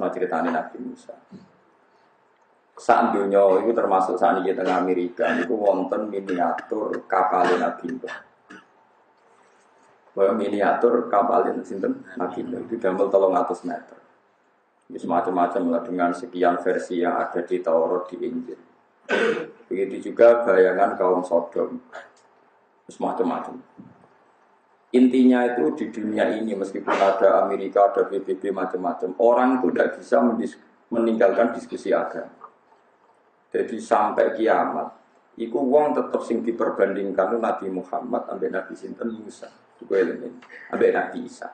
terus ceritanya Nabi Musa. Saat dunia itu termasuk saat ini tengah Amerika itu wonten miniatur kapal Nabi Nuh. Bahwa miniatur kapal sinten Nabi Nuh itu damel tolong atas meter. Ini semacam-macam lah dengan sekian versi yang ada di Taurat di Injil. Begitu juga bayangan kaum Sodom. Semacam-macam. Intinya itu di dunia ini meskipun ada Amerika, ada PBB macam-macam, orang itu tidak bisa meninggalkan diskusi agama. Jadi sampai kiamat, iku wong tetap sing diperbandingkan Nabi Muhammad sampai Nabi Sinten Musa. Sampai Nabi Isa.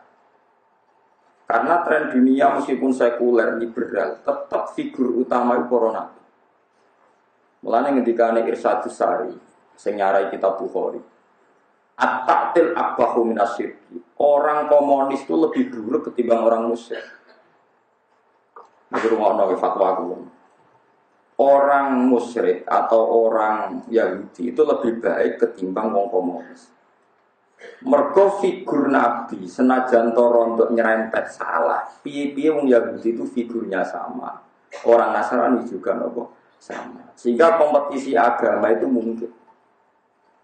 Karena tren dunia meskipun sekuler liberal, tetap figur utama itu para nabi. Mulane ngendikane Irsadus Sari, sing kitab Bukhari. At-ta'til akbahu minasyirki. Orang komunis itu lebih buruk ketimbang orang musyrik. Ini rumah fatwa aku orang musyrik atau orang Yahudi itu lebih baik ketimbang wong komunis. Mergo figur Nabi senajan toro untuk nyerempet salah. Piye-piye wong Yahudi itu figurnya sama. Orang Nasrani juga nopo sama. Sehingga kompetisi agama itu mungkin.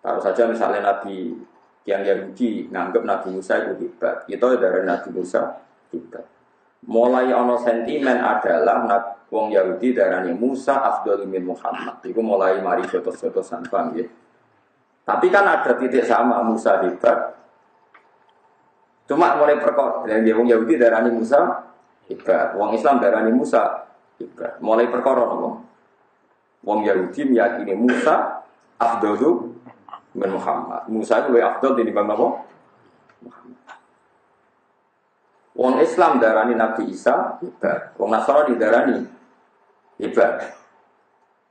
Taruh saja misalnya Nabi yang Yahudi nganggap Nabi Musa itu hebat. Kita dari Nabi Musa hebat. Mulai ono sentimen adalah Wong Yahudi darani Musa afdal min Muhammad. Iku mulai mari jotos-jotosan paham ya. Tapi kan ada titik sama Musa hebat. Cuma mulai yang dia Wong Yahudi darani Musa hebat. Wong Islam darani Musa hebat. Mulai perkara nopo. Wong Yahudi meyakini Musa afdalu min Muhammad. Musa itu lebih afdal dibanding nopo? Muhammad. Wong Islam darani Nabi Isa hebat. Wong Nasrani darani hebat.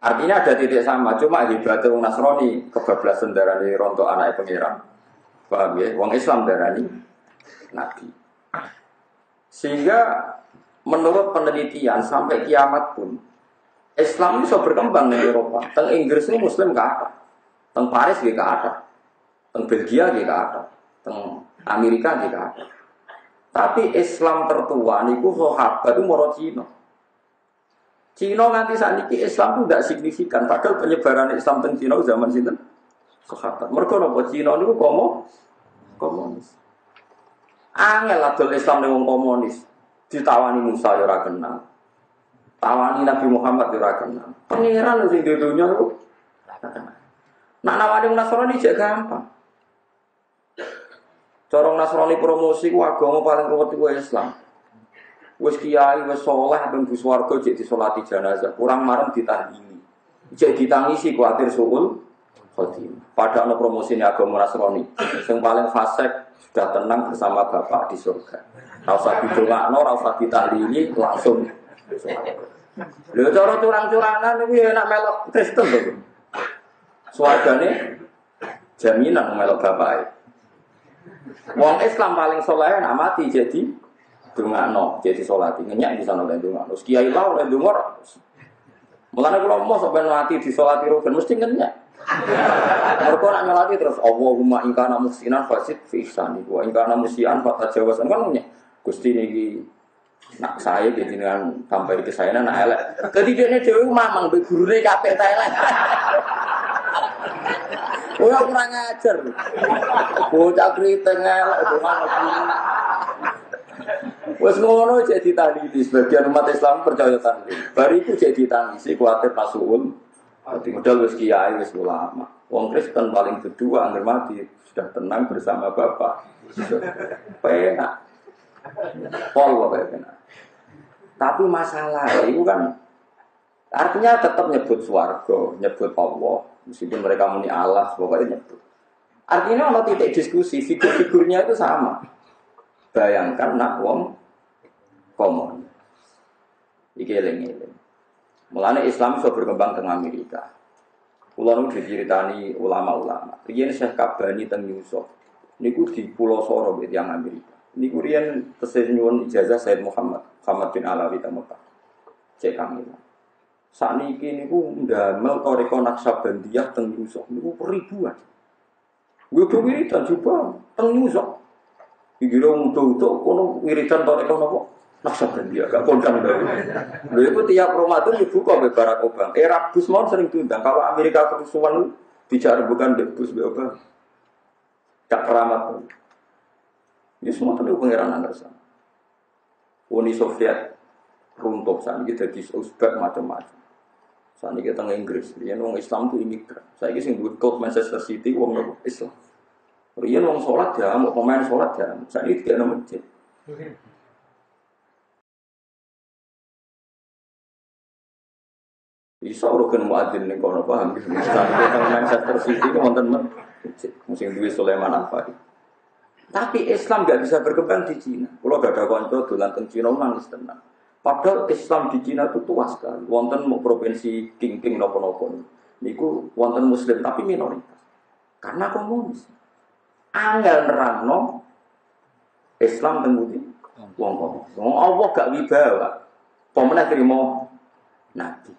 Artinya ada titik sama, cuma hebat wong Nasrani kebablasan darani rontok anak pengiran. Paham ya? Wong Islam darani nabi. Sehingga menurut penelitian sampai kiamat pun Islam bisa berkembang di Eropa. Teng Inggris ini Muslim gak ada. Teng Paris gak ada. Teng Belgia gak ada. Teng Amerika gak ada. Tapi Islam tertua niku sahabat itu moro Cina. Cina nganti saat ini Islam itu tidak signifikan. Padahal penyebaran Islam di Cina zaman itu sahabat. Mereka nopo Cina itu komo komunis. Angel adol Islam dengan komunis. Ditawani Musa ya ora kenal. Tawani Nabi Muhammad ya ora kenal. Pangeran sing dunia itu Nak nawani Nasrani jek gampang. Corong Nasrani promosi ku agama paling ruwet itu Islam. Wes kiai wes soleh ben bus warga cek disolati jenazah, kurang marem ditahlili. Cek ditangisi kuatir suul khotim. Pada no promosi ini agama Nasrani, yang paling fasek sudah tenang bersama bapak di surga. Rasa didongakno, rasa ditahlili langsung. Lho cara curang-curangan iki enak melok Kristen lho. Suargane jaminan melok bapak. Wong Islam paling soleh nak mati jadi no jadi sholat ngenyak di sana dan no kiai lah oleh dungor Mulane kula mau sampai mati di sholat rugen mesti ngenyak. Mereka nak nyolati terus Allahumma ingkana musinan fasid fi ihsani wa ingkana musian tajawasan kan ngenyak. Gusti niki nak saya jadi dengan tanpa di saya nak elek. Jadi dia dewi mamang be gurune kabeh ta elek. Oh kurang ajar. Bocah kriting elek Wes ngono cek di sebagian umat Islam percaya. Bari itu cek ditangisi kuatir pasuul. Mati modal wes kiai wes ulama. Wong Kristen paling kedua anggar mati sudah tenang bersama bapak. Penak. Pol penak. Tapi masalah itu kan artinya tetap nyebut swargo, nyebut Allah. Meskipun mereka muni Allah, pokoknya nyebut. Artinya kalau titik diskusi, figur-figurnya itu sama. Bayangkan nak wong komun. Iki eling-eling. Mulane Islam bisa berkembang tengah Amerika. Kulo nu diceritani ulama-ulama. Riyen Syekh Kabani teng Yusuf. Niku di Pulau Soro yang Amerika. Niku riyen tesih nyuwun ijazah Said Muhammad, Muhammad bin Alawi ta Mekah. Cek kami. Saat ini niku ndamel toriko naksabandiyah teng Yusuf niku ribuan. Gue wiridan juga teng Yusuf. Iki lho untuk kono wiridan toriko napa? dia gak kondang dari. Lalu itu tiap Ramadan dibuka oleh Barack Obama. Era Bush mau sering diundang. Kalau Amerika kerusuhan bicara bukan di Bush Obama. Gak keramat. Ini semua tentu pengiran Anderson. Uni Soviet runtuh saat ini jadi Uzbek macam-macam. Saat ini kita Inggris, ya wong Islam itu imigran. Saya ini sing klub Manchester City wong Islam. Rian wong sholat ya, mau pemain sholat ya. Saat ini tidak ada masjid. Bisa urukan muadzin nih kalau paham. Misalnya tentang Manchester City itu wonten musim duit Sulaiman apa Tapi Islam gak bisa berkembang di Cina. Kalau gak ada konco dolan teng Cina nangis tenang. Padahal Islam di Cina itu tua sekali. Wonten mau provinsi King King nopo-nopo. Niku wonten Muslim tapi minoritas. Karena komunis. Angel nerangno Islam tembudi wong komunis. Wong Allah gak wibawa. Pemenang terima nabi.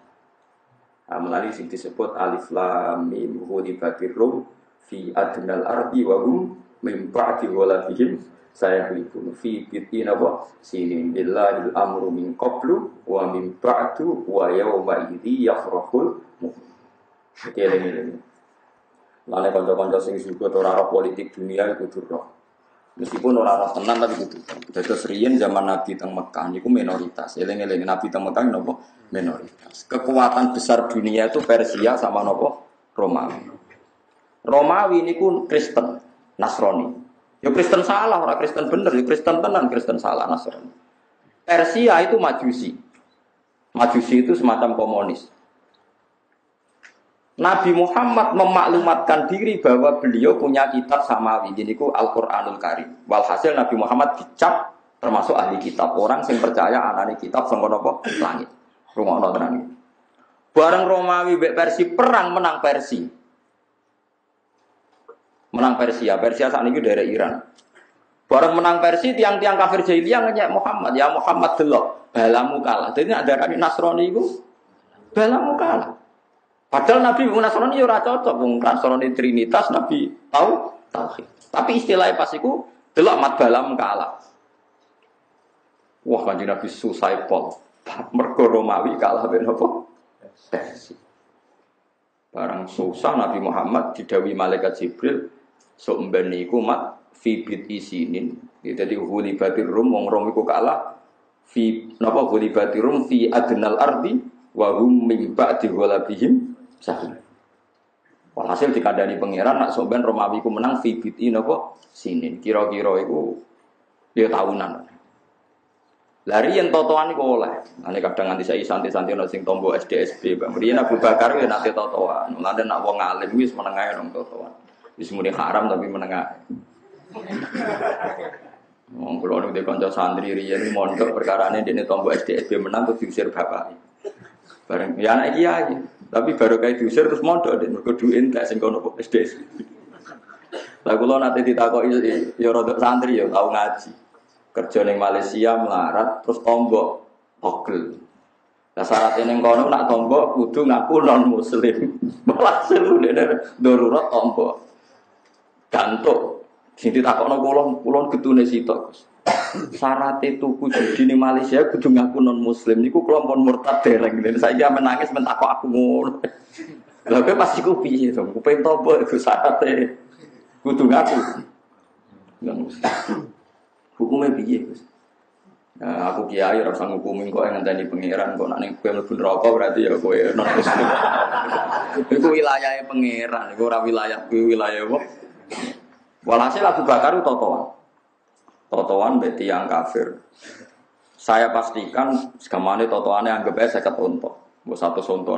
Nah, melalui sing disebut alif lam mim hudibatir rum fi adnal ardi wa hum min ba'di waladihim saya hilifun fi bitin apa sinin billahil amru min qablu wa min ba'du wa yawma idhi yafrahul Keleng ini. Lalu konco-konco sing juga ora politik dunia itu durok. Meskipun orang-orang tenang tapi itu. Jadi serian zaman Nabi teng Mekah niku minoritas. Eling-eling Nabi teng Mekah nopo minoritas. Kekuatan besar dunia itu Persia sama nopo Romawi. Romawi niku Kristen, Nasrani. Ya Kristen salah, orang Kristen bener, ya Kristen tenan, Kristen salah, Nasrani. Persia itu Majusi. Majusi itu semacam komunis. Nabi Muhammad memaklumatkan diri bahwa beliau punya kitab samawi. Jadi ku Al-Quranul Karim. Walhasil Nabi Muhammad dicap termasuk ahli kitab. Orang yang percaya anani kitab sangka nopo langit. Rumah tenang. Bareng Romawi Persi perang menang Persi. Menang Persia. Persia saat ini dari Iran. Bareng menang Persi tiang-tiang kafir jahiliyah ngeyak Muhammad. Ya Muhammad delok. Balamu kalah. Jadi ada kan Nasrani itu. Balamu kalah. Padahal Nabi Nasrani ya cocok, Wong Nasrani Trinitas Nabi tahu tauhid. Tapi istilahnya pas iku delok mat balam kalah. Wah kanjeng Nabi susai pol. Mergo Romawi kalah ben apa? Persi. Barang susah Nabi Muhammad didawi malaikat Jibril sok mben niku mat fi bit isinin. Jadi huli batir rum wong rom iku kalah fi napa huli batir rum fi adnal ardi wa hum min ba'di ghalabihim. Walhasil dikandani pangeran nak soben Romawi ku menang fibiti nopo sinin. Kira-kira iku dia tahunan. Lari yang totoan iku oleh. Ane kadang nganti saya santai-santai nang sing tombo SDSB. Bang Riyen Abu Bakar ya nanti totoan. Mulane nak wong alim wis menengah nang totoan. Wis muni haram tapi menengah. Wong kula niku kanca santri riyen mondok perkarane dene tombo SDSB menang terus diusir bapak. Bareng ya anak kiai. Tapi baru kayak diusir terus mondok dan mergo duit entek sing kono SD. Lah kula nate ditakoki ya rada santri ya tau ngaji. Kerja ning Malaysia melarat terus tombok togel. Lah syaratnya ning kono nak tombok kudu ngaku non muslim. Malah seru darurat tombok. Gantuk. Sing ditakokno kula kula getune sitok. Syaratnya tuku judi di Malaysia kudu ngaku non muslim niku kelompok murtad dereng dan saya menangis mentakok aku ngono lha kowe pasti ku piye to ku pengen tobo iku syaratnya kudu ngaku hukumnya piye Gus Nah, aku kiai ora usah ngukumin kok yang ngenteni pangeran kok nek ning kowe mlebu neraka berarti ya kowe non muslim. Iku wilayahnya pangeran, ora wilayah kuwi wilayah apa? Walhasil Abu Bakar itu totoan. Totoan berarti yang kafir. Saya pastikan segamane totoannya anggap aja saya ketonto. Bu satu sonto,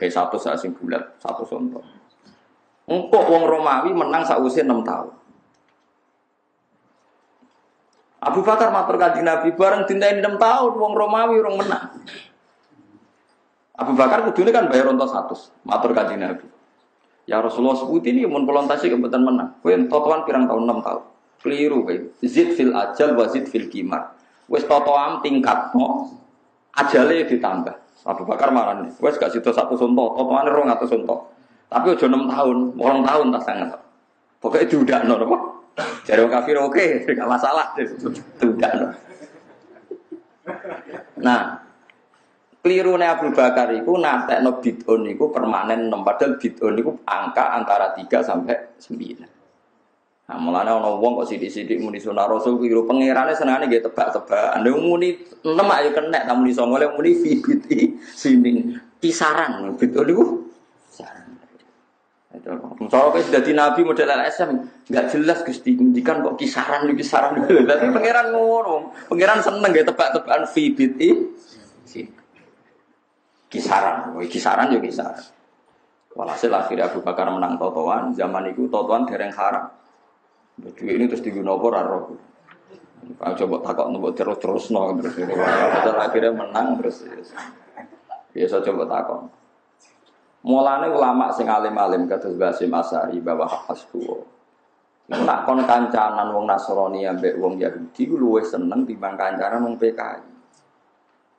kayak satu saya sing bulat, satu sonto. Untuk wong Romawi menang sausia enam tahun. Abu Bakar matur kanjeng Nabi bareng dintai enam tahun wong Romawi orang menang. Abu Bakar kudune kan bayar untuk satu, matur kanjeng Nabi. Ya Rasulullah sebut ini mun kolontasi kebetulan menang. Kowe totoan pirang tahun enam tahun. Keliru kayak zid fil ajal wazid fil kimar. Wes totoam tingkat no ajale ditambah. Abu Bakar marah nih. Wes gak situ satu sunto, totoan rong atau sunto. Tapi udah enam tahun, orang tahun tak sangat. Pokoknya itu udah no, apa? Jadi kafir oke, okay. gak masalah. Itu udah no. Nah, keliru Abu Bakar itu nanti no bid'un itu permanen enam padahal bid'un itu angka antara 3 sampai 9 nah mulanya ono wong kok sidik-sidik muni sunah rasul keliru pangerane senengane nggih tebak-tebakan. Lha muni 6 ayo kena tak muni 9 lha muni fi bid'i sini. Kisaran bid'un itu Misalnya kayak sudah di Nabi model LSM, nggak jelas Gusti, ngendikan kok kisaran di kisaran. Tapi pangeran ngurung, pangeran seneng ya tebak-tebakan fibit kisaran, kisaran ya kisaran. Walhasil akhirnya Abu Bakar menang totoan, zaman itu totoan dereng haram. Duit ini terus digunakan orang roh. Kalau coba takut nunggu terus terus no terus akhirnya menang terus. Biasa coba takut. Mulane ulama sing alim-alim kados Basim Asari bahwa hasbu. Nak kon kancanan wong Nasrani ambek wong Yahudi ku luwih seneng timbang kancanan wong PKI.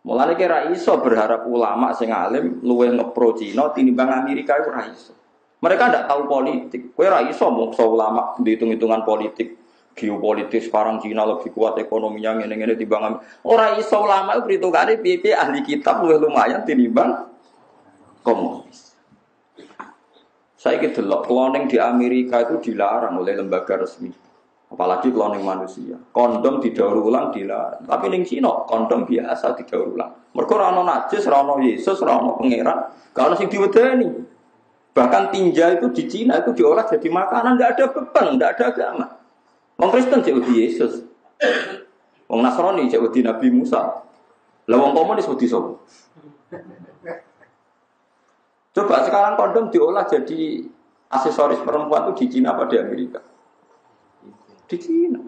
Mulane kira iso berharap ulama sing alim luwih ngepro Cina tinimbang Amerika itu iso. Mereka ndak tahu politik. Kowe ra iso mungso ulama dihitung-hitungan politik geopolitik sekarang Cina lebih kuat ekonominya ngene-ngene timbang Ora iso ulama itu perhitungane piye ahli kitab luwih lumayan tinimbang komunis. Saya delok cloning di Amerika itu dilarang oleh lembaga resmi. Apalagi cloning manusia. Kondom didaur ulang dilarang. Tapi ning Cina kondom biasa didaur ulang. Mereka rano najis, rano Yesus, rano pangeran. Kalau sing diwedeni. Bahkan tinja itu di Cina itu diolah jadi makanan, nggak ada beban, nggak ada agama. Wong Kristen cek Yesus. Wong Nasrani cek Nabi Musa. Lah wong komunis wedi sapa? Coba sekarang kondom diolah jadi aksesoris perempuan itu di Cina apa di Amerika? Di Cina.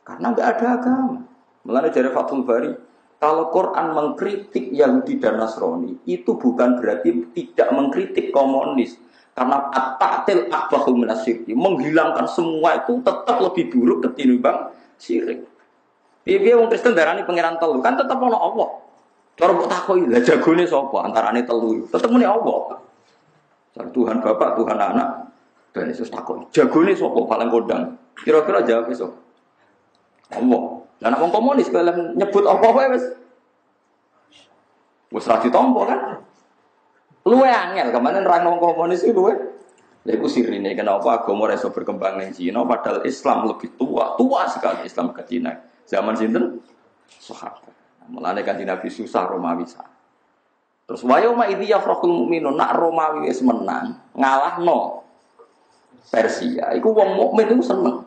Karena nggak ada agama. Mulanya dari Fathul Bari, kalau Quran mengkritik Yahudi dan Nasrani, itu bukan berarti tidak mengkritik komunis. Karena at-ta'til akbahu minasirki, menghilangkan semua itu tetap lebih buruk ketimbang syirik. Orang Kristen darah ini pangeran telu, kan tetap mau Allah. Cara mbok takoki, lah jagone sapa antarane telu? Tetep muni Allah. Tuhan Bapak, Tuhan Anak, dan Yesus takoki. Jagone sapa paling kondang? Kira-kira jawab iso. Allah. Lah nek wong komunis kalau nyebut apa wae wis wis ra ditampa kan? Luwe angel, kemarin ra wong komunis itu luwe. Lha iku sirine kenapa agama ora iso berkembang ning Cina padahal Islam lebih tua, tua sekali Islam ke Cina. Zaman sinten? Sahabat. Mulane kan Nabi susah Romawi sah. Terus wayo ma idhi yafrahul mu'minun nak Romawi wis menang, ngalahno Persia. Iku wong mukmin itu seneng.